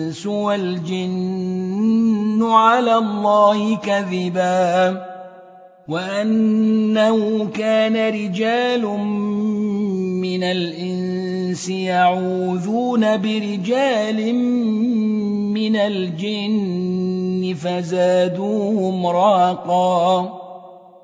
الإنس والجن على الله كذبا وأنه كان رجال من الإنس يعوذون برجال من الجن فزادوهم راقا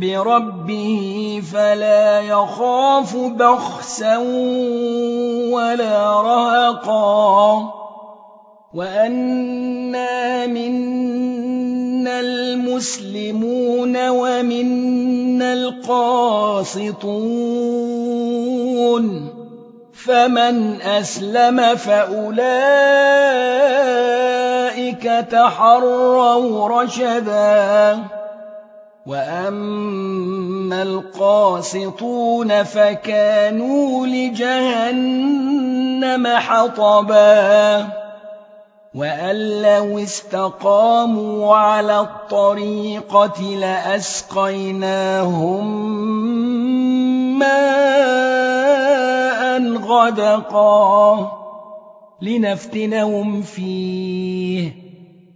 بربه فلا يخاف بخسا ولا رهقا. وأنا منا المسلمون ومنا القاسطون. فمن أسلم فأولئك تحروا رشدا. وأما القاسطون فكانوا لجهنم حطبا وأن لو استقاموا على الطريقة لأسقيناهم ماء غدقا لنفتنهم فيه